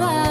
over.